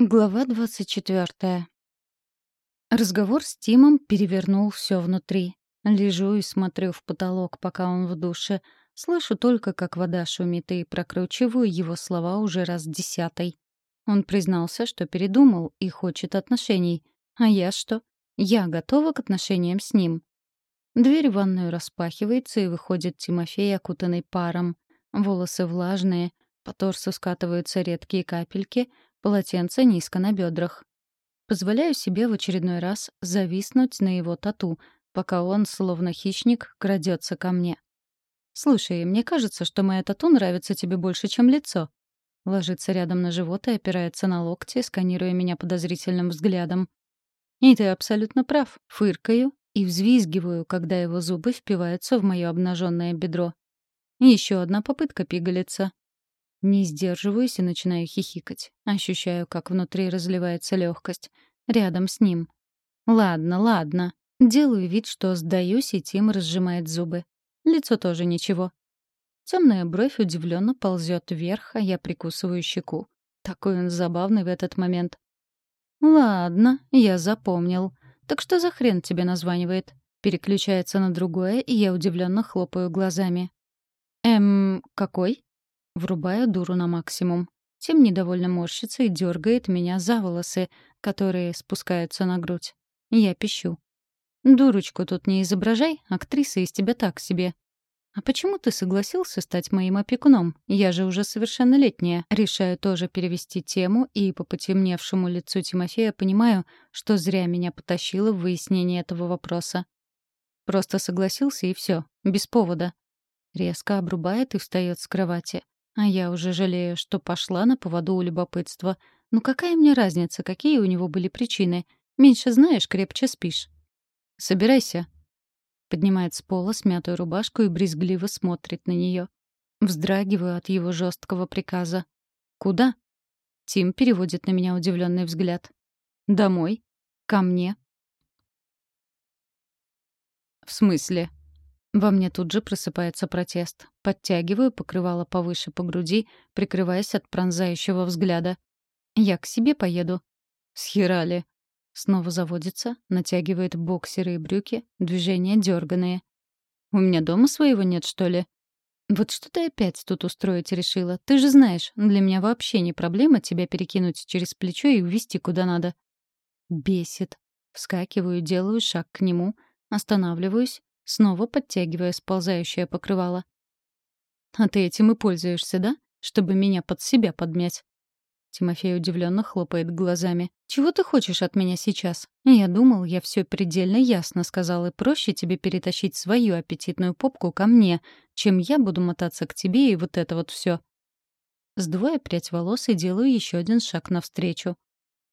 Глава двадцать четвертая. Разговор с Тимом перевернул все внутри. Лежу и смотрю в потолок, пока он в душе. Слышу только, как вода шумит, и прокручиваю его слова уже раз десятый. Он признался, что передумал и хочет отношений. А я что? Я готова к отношениям с ним. Дверь в ванную распахивается, и выходит Тимофей, окутанный паром. Волосы влажные, по торсу скатываются редкие капельки — Полотенце низко на бедрах. Позволяю себе в очередной раз зависнуть на его тату, пока он, словно хищник, крадется ко мне. «Слушай, мне кажется, что моя тату нравится тебе больше, чем лицо». Ложится рядом на живот и опирается на локти, сканируя меня подозрительным взглядом. «И ты абсолютно прав. Фыркаю и взвизгиваю, когда его зубы впиваются в мое обнаженное бедро. Еще одна попытка пигалица. Не сдерживаюсь и начинаю хихикать. Ощущаю, как внутри разливается легкость. Рядом с ним. Ладно, ладно. Делаю вид, что сдаюсь, и Тим разжимает зубы. Лицо тоже ничего. Темная бровь удивленно ползет вверх, а я прикусываю щеку. Такой он забавный в этот момент. «Ладно, я запомнил. Так что за хрен тебе названивает?» Переключается на другое, и я удивленно хлопаю глазами. «Эм, какой?» Врубаю дуру на максимум. Тим недовольно морщится и дергает меня за волосы, которые спускаются на грудь. Я пищу. «Дурочку тут не изображай, актриса из тебя так себе». «А почему ты согласился стать моим опекуном? Я же уже совершеннолетняя». Решаю тоже перевести тему, и по потемневшему лицу Тимофея понимаю, что зря меня потащило в выяснение этого вопроса. Просто согласился, и все, без повода. Резко обрубает и встает с кровати. А я уже жалею, что пошла на поводу у любопытства. Ну какая мне разница, какие у него были причины? Меньше знаешь, крепче спишь. «Собирайся». Поднимает с пола смятую рубашку и брезгливо смотрит на нее. Вздрагиваю от его жесткого приказа. «Куда?» Тим переводит на меня удивленный взгляд. «Домой. Ко мне». «В смысле?» Во мне тут же просыпается протест. Подтягиваю покрывало повыше по груди, прикрываясь от пронзающего взгляда. «Я к себе поеду». «Схерали». Снова заводится, натягивает боксеры и брюки, движения дерганые. «У меня дома своего нет, что ли?» «Вот что ты опять тут устроить решила? Ты же знаешь, для меня вообще не проблема тебя перекинуть через плечо и увезти куда надо». Бесит. Вскакиваю, делаю шаг к нему, останавливаюсь, снова подтягивая сползающее покрывало. «А ты этим и пользуешься, да? Чтобы меня под себя подмять?» Тимофей удивленно хлопает глазами. «Чего ты хочешь от меня сейчас? Я думал, я все предельно ясно сказал, и проще тебе перетащить свою аппетитную попку ко мне, чем я буду мотаться к тебе и вот это вот все. Сдувая прядь волос и делаю еще один шаг навстречу.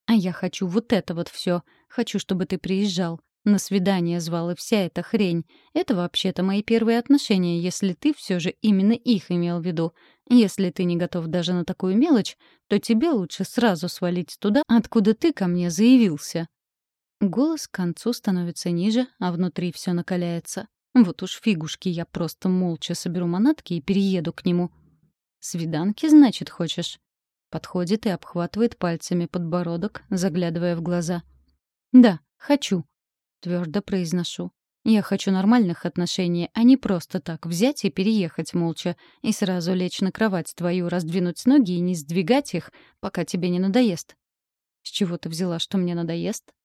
«А я хочу вот это вот все. Хочу, чтобы ты приезжал. На свидание звал и вся эта хрень. Это вообще-то мои первые отношения, если ты все же именно их имел в виду. Если ты не готов даже на такую мелочь, то тебе лучше сразу свалить туда, откуда ты ко мне заявился. Голос к концу становится ниже, а внутри все накаляется. Вот уж фигушки, я просто молча соберу манатки и перееду к нему. «Свиданки, значит, хочешь?» Подходит и обхватывает пальцами подбородок, заглядывая в глаза. «Да, хочу», Твердо произношу. Я хочу нормальных отношений, а не просто так взять и переехать молча, и сразу лечь на кровать твою, раздвинуть ноги и не сдвигать их, пока тебе не надоест. С чего ты взяла, что мне надоест?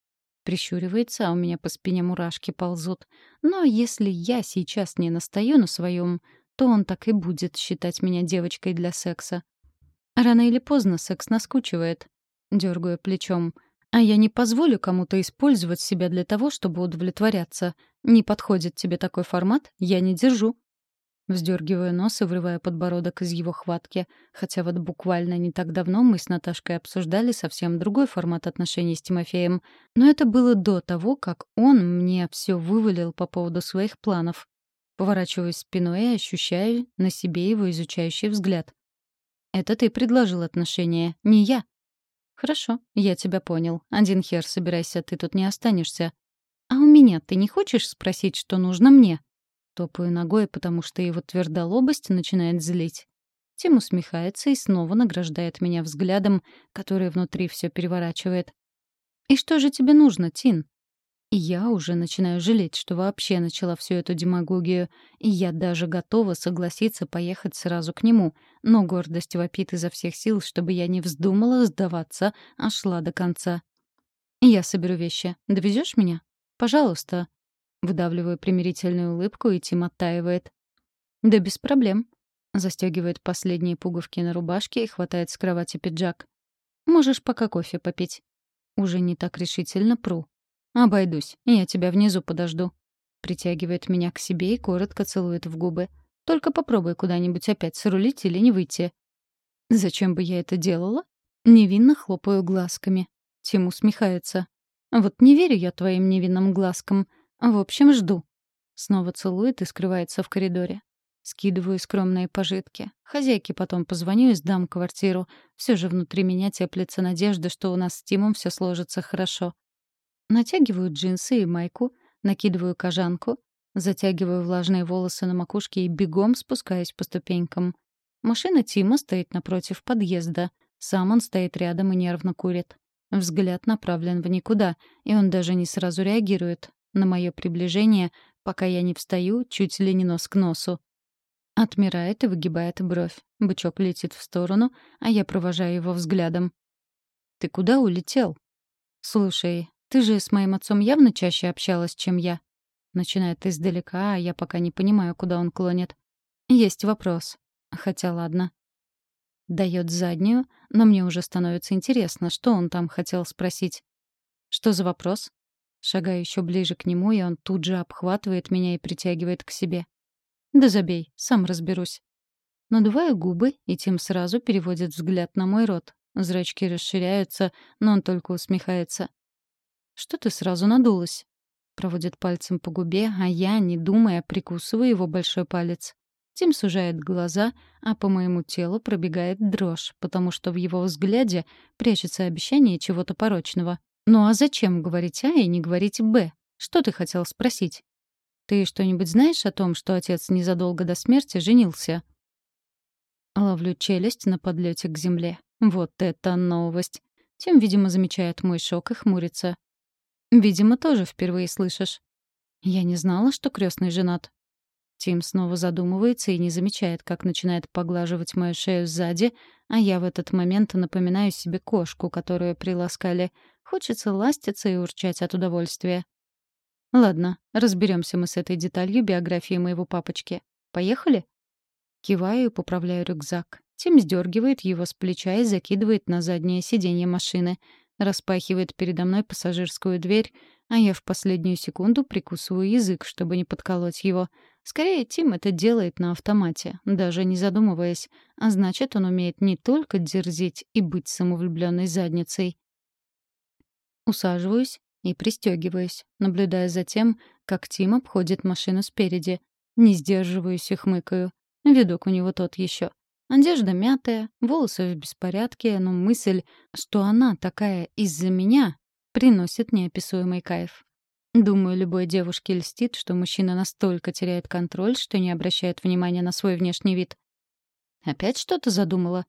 Прищуривается, а у меня по спине мурашки ползут. Но если я сейчас не настаю на своем, то он так и будет считать меня девочкой для секса. Рано или поздно секс наскучивает. Дергаю плечом — а я не позволю кому-то использовать себя для того, чтобы удовлетворяться. Не подходит тебе такой формат, я не держу. Вздергиваю нос и врываю подбородок из его хватки, хотя вот буквально не так давно мы с Наташкой обсуждали совсем другой формат отношений с Тимофеем, но это было до того, как он мне все вывалил по поводу своих планов. Поворачиваюсь спиной и ощущаю на себе его изучающий взгляд. «Это ты предложил отношения, не я», «Хорошо, я тебя понял. Один хер собирайся, ты тут не останешься. А у меня ты не хочешь спросить, что нужно мне?» Топаю ногой, потому что его твердолобость начинает злить. Тим усмехается и снова награждает меня взглядом, который внутри все переворачивает. «И что же тебе нужно, Тин?» И я уже начинаю жалеть, что вообще начала всю эту демагогию, и я даже готова согласиться поехать сразу к нему, но гордость вопит изо всех сил, чтобы я не вздумала сдаваться, а шла до конца. «Я соберу вещи. Довезешь меня? Пожалуйста». Выдавливаю примирительную улыбку, и Тим оттаивает. «Да без проблем». Застегивает последние пуговки на рубашке и хватает с кровати пиджак. «Можешь пока кофе попить». Уже не так решительно пру. «Обойдусь, я тебя внизу подожду». Притягивает меня к себе и коротко целует в губы. «Только попробуй куда-нибудь опять срулить или не выйти». «Зачем бы я это делала?» Невинно хлопаю глазками. Тим усмехается. «Вот не верю я твоим невинным глазкам. В общем, жду». Снова целует и скрывается в коридоре. Скидываю скромные пожитки. Хозяйке потом позвоню и сдам квартиру. Все же внутри меня теплится надежда, что у нас с Тимом все сложится хорошо. Натягиваю джинсы и майку, накидываю кожанку, затягиваю влажные волосы на макушке и бегом спускаюсь по ступенькам. Машина Тима стоит напротив подъезда. Сам он стоит рядом и нервно курит. Взгляд направлен в никуда, и он даже не сразу реагирует на мое приближение, пока я не встаю чуть ли не нос к носу. Отмирает и выгибает бровь. Бычок летит в сторону, а я провожаю его взглядом. «Ты куда улетел?» «Слушай, ты же с моим отцом явно чаще общалась, чем я. Начинает издалека, а я пока не понимаю, куда он клонит. Есть вопрос. Хотя ладно. Дает заднюю, но мне уже становится интересно, что он там хотел спросить. Что за вопрос? Шагаю еще ближе к нему, и он тут же обхватывает меня и притягивает к себе. Да забей, сам разберусь. Надуваю губы, и тем сразу переводит взгляд на мой рот. Зрачки расширяются, но он только усмехается. «Что ты сразу надулась?» Проводит пальцем по губе, а я, не думая, прикусываю его большой палец. Тим сужает глаза, а по моему телу пробегает дрожь, потому что в его взгляде прячется обещание чего-то порочного. «Ну а зачем говорить А и не говорить Б? Что ты хотел спросить?» «Ты что-нибудь знаешь о том, что отец незадолго до смерти женился?» Ловлю челюсть на подлете к земле. Вот это новость. Тим, видимо, замечает мой шок и хмурится. Видимо, тоже впервые слышишь. Я не знала, что крестный женат. Тим снова задумывается и не замечает, как начинает поглаживать мою шею сзади, а я в этот момент напоминаю себе кошку, которую приласкали. Хочется ластиться и урчать от удовольствия. Ладно, разберемся мы с этой деталью биографии моего папочки. Поехали? Киваю и поправляю рюкзак. Тим сдергивает его с плеча и закидывает на заднее сиденье машины распахивает передо мной пассажирскую дверь, а я в последнюю секунду прикусываю язык, чтобы не подколоть его. Скорее, Тим это делает на автомате, даже не задумываясь, а значит, он умеет не только дерзить и быть самовлюбленной задницей. Усаживаюсь и пристегиваюсь, наблюдая за тем, как Тим обходит машину спереди. Не сдерживаюсь и хмыкаю. Видок у него тот еще. Одежда мятая, волосы в беспорядке, но мысль, что она такая из-за меня, приносит неописуемый кайф. Думаю, любой девушке льстит, что мужчина настолько теряет контроль, что не обращает внимания на свой внешний вид. «Опять что-то задумала?»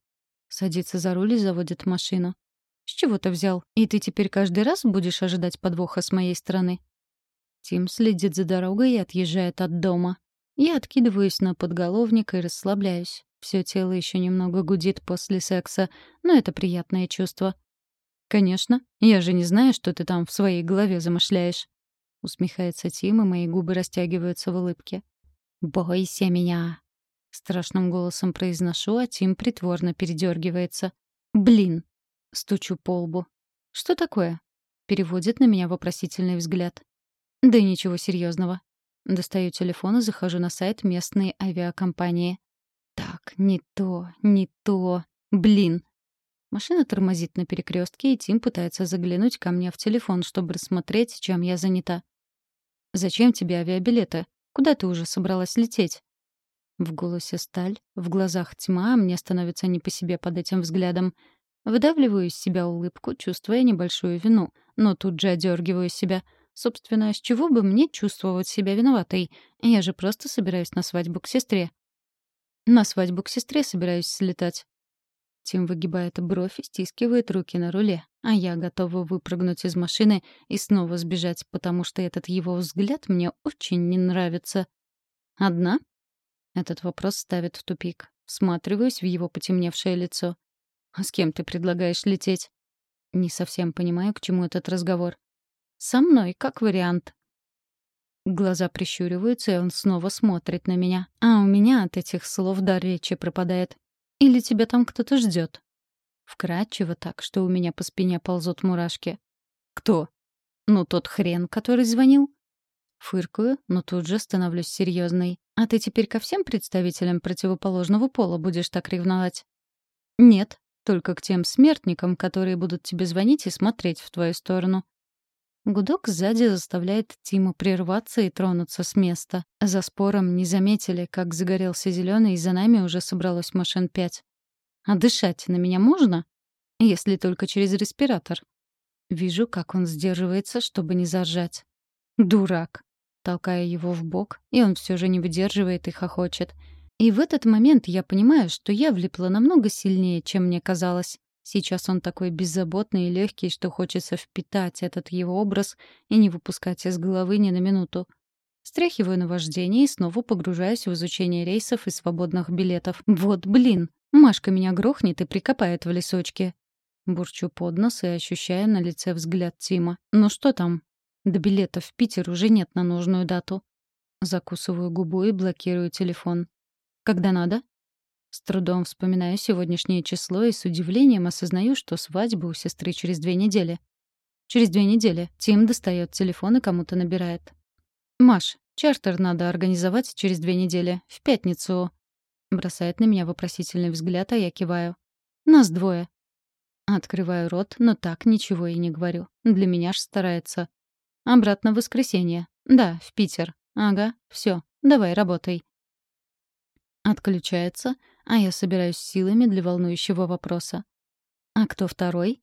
Садится за руль и заводит машину. «С чего ты взял? И ты теперь каждый раз будешь ожидать подвоха с моей стороны?» Тим следит за дорогой и отъезжает от дома. Я откидываюсь на подголовник и расслабляюсь. Все тело еще немного гудит после секса, но это приятное чувство. «Конечно. Я же не знаю, что ты там в своей голове замышляешь». Усмехается Тим, и мои губы растягиваются в улыбке. «Бойся меня!» Страшным голосом произношу, а Тим притворно передергивается. «Блин!» Стучу по лбу. «Что такое?» Переводит на меня вопросительный взгляд. «Да ничего серьезного. Достаю телефон и захожу на сайт местной авиакомпании. Так, не то, не то. Блин. Машина тормозит на перекрестке, и Тим пытается заглянуть ко мне в телефон, чтобы рассмотреть, чем я занята. «Зачем тебе авиабилеты? Куда ты уже собралась лететь?» В голосе сталь, в глазах тьма, а мне становится не по себе под этим взглядом. Выдавливаю из себя улыбку, чувствуя небольшую вину, но тут же одергиваю себя. Собственно, с чего бы мне чувствовать себя виноватой? Я же просто собираюсь на свадьбу к сестре. На свадьбу к сестре собираюсь слетать. Тим выгибает бровь и стискивает руки на руле, а я готова выпрыгнуть из машины и снова сбежать, потому что этот его взгляд мне очень не нравится. «Одна?» Этот вопрос ставит в тупик. Всматриваюсь в его потемневшее лицо. «А с кем ты предлагаешь лететь?» Не совсем понимаю, к чему этот разговор. «Со мной, как вариант». Глаза прищуриваются, и он снова смотрит на меня. А у меня от этих слов дар речи пропадает. Или тебя там кто-то ждет? Вкрадчиво так, что у меня по спине ползут мурашки. Кто? Ну, тот хрен, который звонил. Фыркаю, но тут же становлюсь серьезной. А ты теперь ко всем представителям противоположного пола будешь так ревновать? Нет, только к тем смертникам, которые будут тебе звонить и смотреть в твою сторону. Гудок сзади заставляет Тиму прерваться и тронуться с места. За спором не заметили, как загорелся зеленый, и за нами уже собралось машин пять. А дышать на меня можно? Если только через респиратор. Вижу, как он сдерживается, чтобы не заржать. Дурак. Толкая его в бок, и он все же не выдерживает и хохочет. И в этот момент я понимаю, что я влипла намного сильнее, чем мне казалось. Сейчас он такой беззаботный и легкий, что хочется впитать этот его образ и не выпускать из головы ни на минуту. Стряхиваю на вождение и снова погружаюсь в изучение рейсов и свободных билетов. Вот блин, Машка меня грохнет и прикопает в лесочке. Бурчу под нос и ощущаю на лице взгляд Тима. Ну что там? До билетов в Питер уже нет на нужную дату. Закусываю губу и блокирую телефон. Когда надо? С трудом вспоминаю сегодняшнее число и с удивлением осознаю, что свадьба у сестры через две недели. Через две недели Тим достает телефон и кому-то набирает. «Маш, чартер надо организовать через две недели, в пятницу». Бросает на меня вопросительный взгляд, а я киваю. «Нас двое». Открываю рот, но так ничего и не говорю. Для меня ж старается. «Обратно в воскресенье. Да, в Питер. Ага, все, давай, работай». Отключается, а я собираюсь силами для волнующего вопроса. «А кто второй?»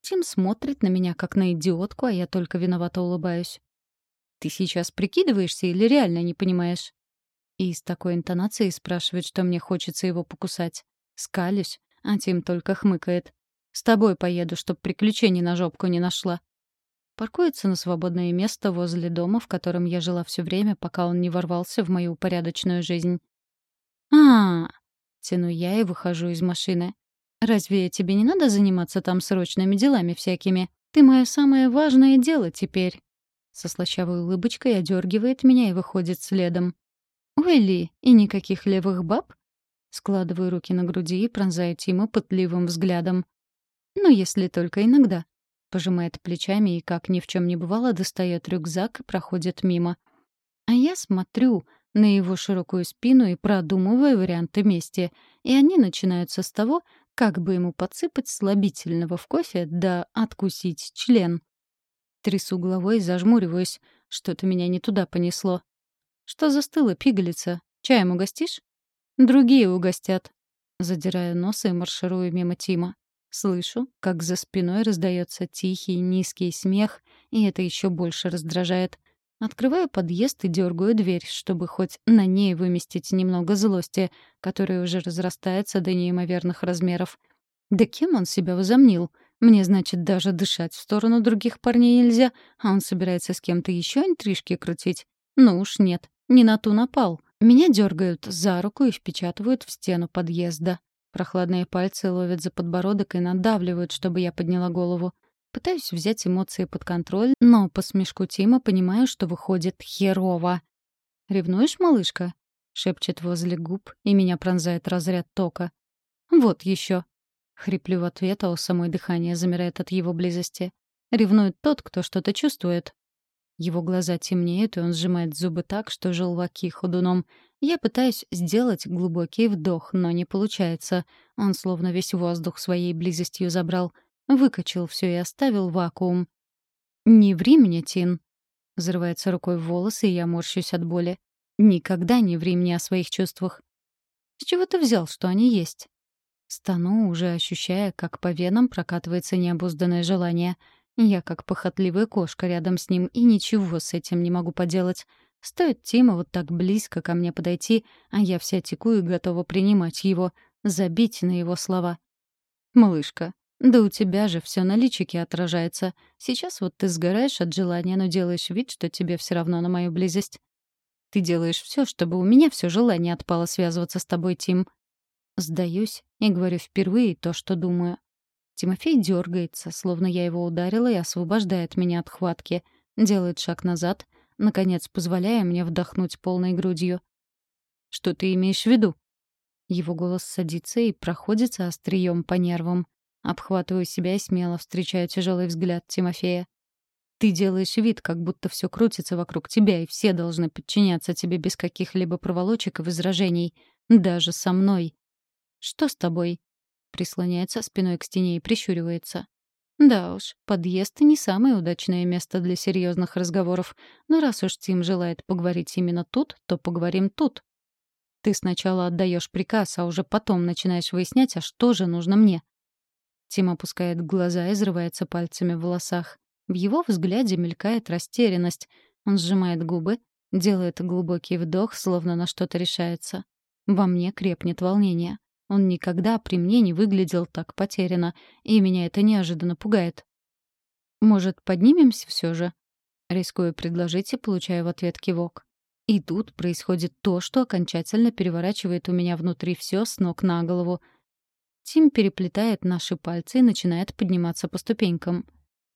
Тим смотрит на меня, как на идиотку, а я только виновато улыбаюсь. «Ты сейчас прикидываешься или реально не понимаешь?» И с такой интонацией спрашивает, что мне хочется его покусать. Скалюсь, а Тим только хмыкает. «С тобой поеду, чтоб приключений на жопку не нашла». Паркуется на свободное место возле дома, в котором я жила все время, пока он не ворвался в мою порядочную жизнь. а, Тяну я и выхожу из машины. «Разве тебе не надо заниматься там срочными делами всякими? Ты мое самое важное дело теперь». Со слащавой улыбочкой одергивает меня и выходит следом. «Ой, Ли, и никаких левых баб?» Складываю руки на груди и пронзаю Тима пытливым взглядом. «Ну, если только иногда». Пожимает плечами и, как ни в чем не бывало, достает рюкзак и проходит мимо. А я смотрю, на его широкую спину и продумывая варианты мести. И они начинаются с того, как бы ему подсыпать слабительного в кофе да откусить член. Трясу головой и зажмуриваюсь. Что-то меня не туда понесло. Что застыло, пигалица? Чаем угостишь? Другие угостят. Задираю нос и марширую мимо Тима. Слышу, как за спиной раздается тихий, низкий смех, и это еще больше раздражает. Открываю подъезд и дергаю дверь, чтобы хоть на ней выместить немного злости, которая уже разрастается до неимоверных размеров. Да кем он себя возомнил? Мне, значит, даже дышать в сторону других парней нельзя, а он собирается с кем-то еще интрижки крутить? Ну уж нет, не на ту напал. Меня дергают за руку и впечатывают в стену подъезда. Прохладные пальцы ловят за подбородок и надавливают, чтобы я подняла голову. Пытаюсь взять эмоции под контроль, но по смешку Тима понимаю, что выходит херово. «Ревнуешь, малышка?» — шепчет возле губ, и меня пронзает разряд тока. «Вот еще. Хриплю в ответ, а у самой дыхание замирает от его близости. Ревнует тот, кто что-то чувствует. Его глаза темнеют, и он сжимает зубы так, что желваки ходуном. Я пытаюсь сделать глубокий вдох, но не получается. Он словно весь воздух своей близостью забрал. Выкачал все и оставил вакуум. «Не ври мне, Тин!» Взрывается рукой в волосы, и я морщусь от боли. «Никогда не ври мне о своих чувствах!» «С чего ты взял, что они есть?» Стану, уже ощущая, как по венам прокатывается необузданное желание. Я как похотливая кошка рядом с ним, и ничего с этим не могу поделать. Стоит Тима вот так близко ко мне подойти, а я вся теку и готова принимать его, забить на его слова. «Малышка, да у тебя же все на личике отражается. Сейчас вот ты сгораешь от желания, но делаешь вид, что тебе все равно на мою близость. Ты делаешь все, чтобы у меня все желание отпало связываться с тобой, Тим. Сдаюсь и говорю впервые то, что думаю. Тимофей дергается, словно я его ударила и освобождает меня от хватки. Делает шаг назад, наконец позволяя мне вдохнуть полной грудью. «Что ты имеешь в виду?» Его голос садится и проходится острием по нервам. Обхватываю себя и смело встречаю тяжелый взгляд Тимофея. Ты делаешь вид, как будто все крутится вокруг тебя, и все должны подчиняться тебе без каких-либо проволочек и возражений. Даже со мной. Что с тобой? Прислоняется спиной к стене и прищуривается. Да уж, подъезд — не самое удачное место для серьезных разговоров. Но раз уж Тим желает поговорить именно тут, то поговорим тут. Ты сначала отдаешь приказ, а уже потом начинаешь выяснять, а что же нужно мне. Тим опускает глаза и взрывается пальцами в волосах. В его взгляде мелькает растерянность. Он сжимает губы, делает глубокий вдох, словно на что-то решается. Во мне крепнет волнение. Он никогда при мне не выглядел так потерянно, и меня это неожиданно пугает. «Может, поднимемся все же?» Рискую предложить и получаю в ответ кивок. И тут происходит то, что окончательно переворачивает у меня внутри все с ног на голову. Тим переплетает наши пальцы и начинает подниматься по ступенькам.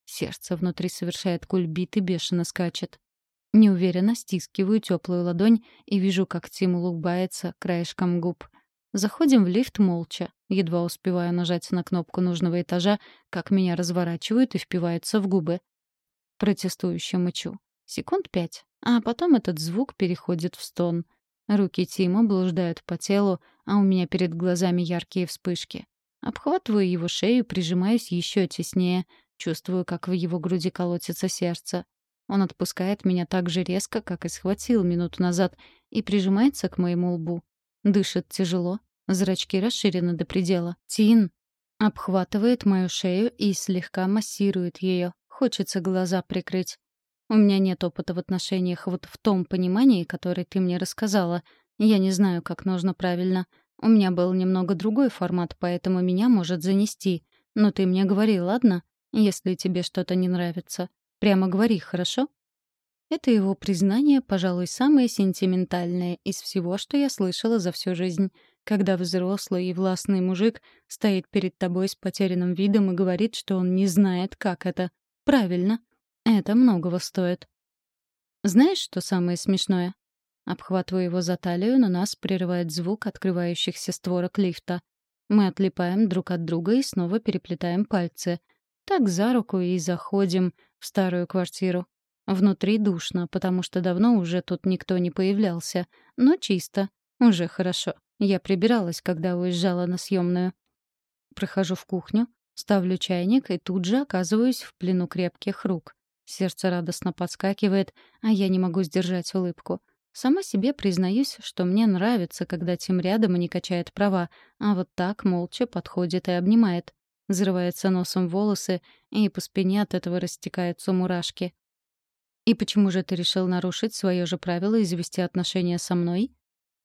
Сердце внутри совершает кульбит и бешено скачет. Неуверенно стискиваю теплую ладонь и вижу, как Тим улыбается краешком губ. Заходим в лифт молча. Едва успеваю нажать на кнопку нужного этажа, как меня разворачивают и впиваются в губы. Протестующе мычу. Секунд пять, а потом этот звук переходит в стон. Руки Тима блуждают по телу, а у меня перед глазами яркие вспышки. Обхватываю его шею, прижимаюсь еще теснее, чувствую, как в его груди колотится сердце. Он отпускает меня так же резко, как и схватил минуту назад, и прижимается к моему лбу. Дышит тяжело, зрачки расширены до предела. Тин обхватывает мою шею и слегка массирует ее. Хочется глаза прикрыть. У меня нет опыта в отношениях вот в том понимании, которое ты мне рассказала. Я не знаю, как нужно правильно. У меня был немного другой формат, поэтому меня может занести. Но ты мне говори, ладно? Если тебе что-то не нравится. Прямо говори, хорошо? Это его признание, пожалуй, самое сентиментальное из всего, что я слышала за всю жизнь. Когда взрослый и властный мужик стоит перед тобой с потерянным видом и говорит, что он не знает, как это. Правильно. Это многого стоит. Знаешь, что самое смешное? Обхватываю его за талию, но нас прерывает звук открывающихся створок лифта. Мы отлипаем друг от друга и снова переплетаем пальцы. Так за руку и заходим в старую квартиру. Внутри душно, потому что давно уже тут никто не появлялся. Но чисто. Уже хорошо. Я прибиралась, когда уезжала на съемную. Прохожу в кухню, ставлю чайник и тут же оказываюсь в плену крепких рук. Сердце радостно подскакивает, а я не могу сдержать улыбку. Сама себе признаюсь, что мне нравится, когда Тим рядом и не качает права, а вот так молча подходит и обнимает. Взрывается носом волосы, и по спине от этого растекаются мурашки. «И почему же ты решил нарушить свое же правило и завести отношения со мной?»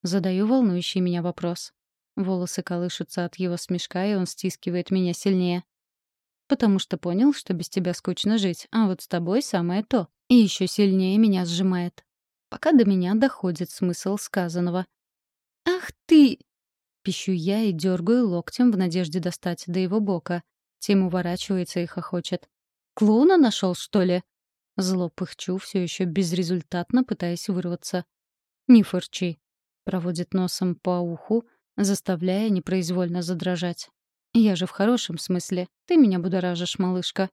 Задаю волнующий меня вопрос. Волосы колышутся от его смешка, и он стискивает меня сильнее. «Потому что понял, что без тебя скучно жить, а вот с тобой самое то. И еще сильнее меня сжимает пока до меня доходит смысл сказанного. «Ах ты!» — пищу я и дергаю локтем в надежде достать до его бока. Тим уворачивается и хохочет. «Клоуна нашел, что ли?» Зло пыхчу, все еще безрезультатно пытаясь вырваться. «Не фырчи», — проводит носом по уху, заставляя непроизвольно задрожать. «Я же в хорошем смысле. Ты меня будоражишь, малышка».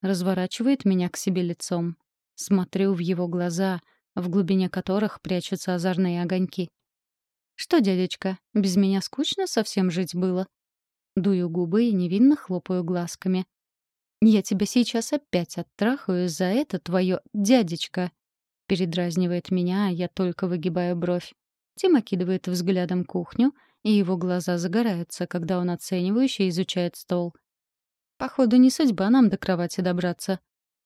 Разворачивает меня к себе лицом. Смотрю в его глаза, в глубине которых прячутся озорные огоньки. «Что, дядечка, без меня скучно совсем жить было?» Дую губы и невинно хлопаю глазками. «Я тебя сейчас опять оттрахаю за это твое дядечка!» Передразнивает меня, а я только выгибаю бровь. Тим окидывает взглядом кухню, и его глаза загораются, когда он оценивающе изучает стол. «Походу, не судьба нам до кровати добраться».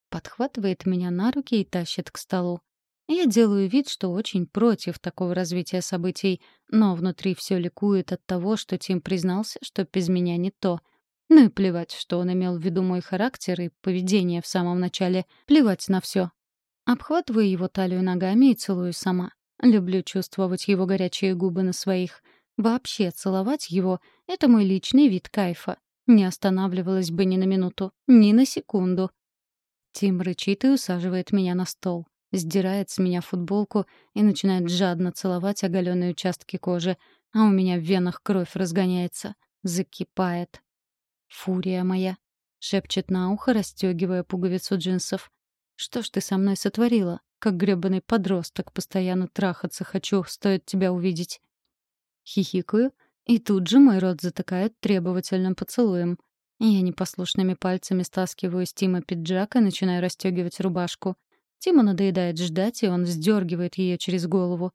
Подхватывает меня на руки и тащит к столу. Я делаю вид, что очень против такого развития событий, но внутри все ликует от того, что Тим признался, что без меня не то. Ну и плевать, что он имел в виду мой характер и поведение в самом начале. Плевать на все. Обхватываю его талию ногами и целую сама. Люблю чувствовать его горячие губы на своих. Вообще целовать его — это мой личный вид кайфа. Не останавливалась бы ни на минуту, ни на секунду. Тим рычит и усаживает меня на стол. Сдирает с меня футболку и начинает жадно целовать оголенные участки кожи, а у меня в венах кровь разгоняется. Закипает. «Фурия моя!» — шепчет на ухо, расстегивая пуговицу джинсов. «Что ж ты со мной сотворила? Как грёбаный подросток, постоянно трахаться хочу, стоит тебя увидеть». Хихикаю, и тут же мой рот затыкает требовательным поцелуем. Я непослушными пальцами стаскиваю с Тима пиджак и начинаю расстегивать рубашку. Тиму надоедает ждать, и он вздергивает ее через голову.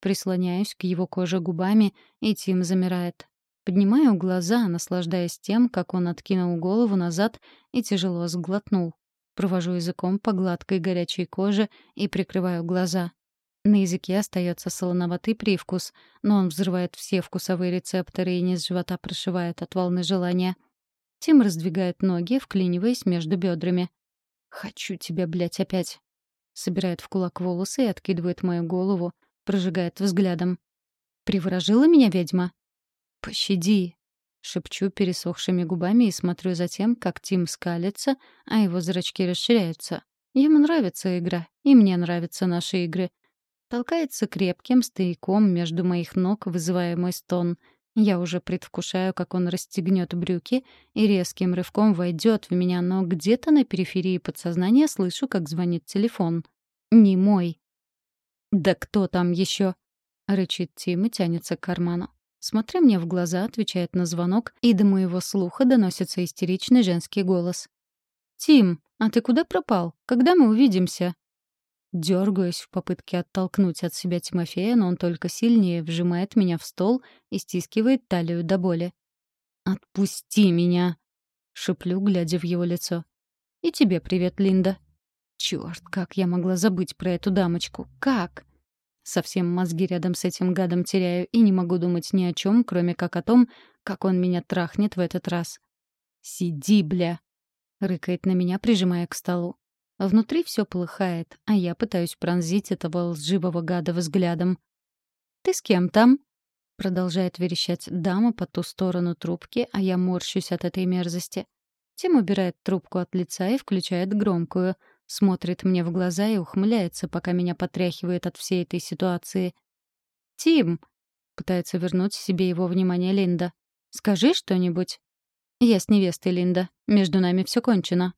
Прислоняюсь к его коже губами, и Тим замирает. Поднимаю глаза, наслаждаясь тем, как он откинул голову назад и тяжело сглотнул. Провожу языком по гладкой горячей коже и прикрываю глаза. На языке остается солоноватый привкус, но он взрывает все вкусовые рецепторы и низ живота прошивает от волны желания. Тим раздвигает ноги, вклиниваясь между бедрами. «Хочу тебя, блядь, опять!» Собирает в кулак волосы и откидывает мою голову, прожигает взглядом. «Приворожила меня ведьма?» «Пощади!» — шепчу пересохшими губами и смотрю за тем, как Тим скалится, а его зрачки расширяются. Ему нравится игра, и мне нравятся наши игры. Толкается крепким стояком между моих ног, вызывая мой стон. Я уже предвкушаю, как он расстегнет брюки и резким рывком войдет в меня, но где-то на периферии подсознания слышу, как звонит телефон. Не мой. «Да кто там еще? рычит Тим и тянется к карману. Смотря мне в глаза, отвечает на звонок, и до моего слуха доносится истеричный женский голос. «Тим, а ты куда пропал? Когда мы увидимся?» Дергаюсь в попытке оттолкнуть от себя Тимофея, но он только сильнее вжимает меня в стол и стискивает талию до боли. «Отпусти меня!» — шеплю, глядя в его лицо. «И тебе привет, Линда». Черт, как я могла забыть про эту дамочку? Как? Совсем мозги рядом с этим гадом теряю и не могу думать ни о чем, кроме как о том, как он меня трахнет в этот раз. «Сиди, бля!» — рыкает на меня, прижимая к столу. Внутри все полыхает, а я пытаюсь пронзить этого лживого гада взглядом. «Ты с кем там?» — продолжает верещать дама по ту сторону трубки, а я морщусь от этой мерзости. Тим убирает трубку от лица и включает громкую — Смотрит мне в глаза и ухмыляется, пока меня потряхивает от всей этой ситуации. «Тим!» — пытается вернуть себе его внимание Линда. «Скажи что-нибудь». «Я с невестой, Линда. Между нами все кончено».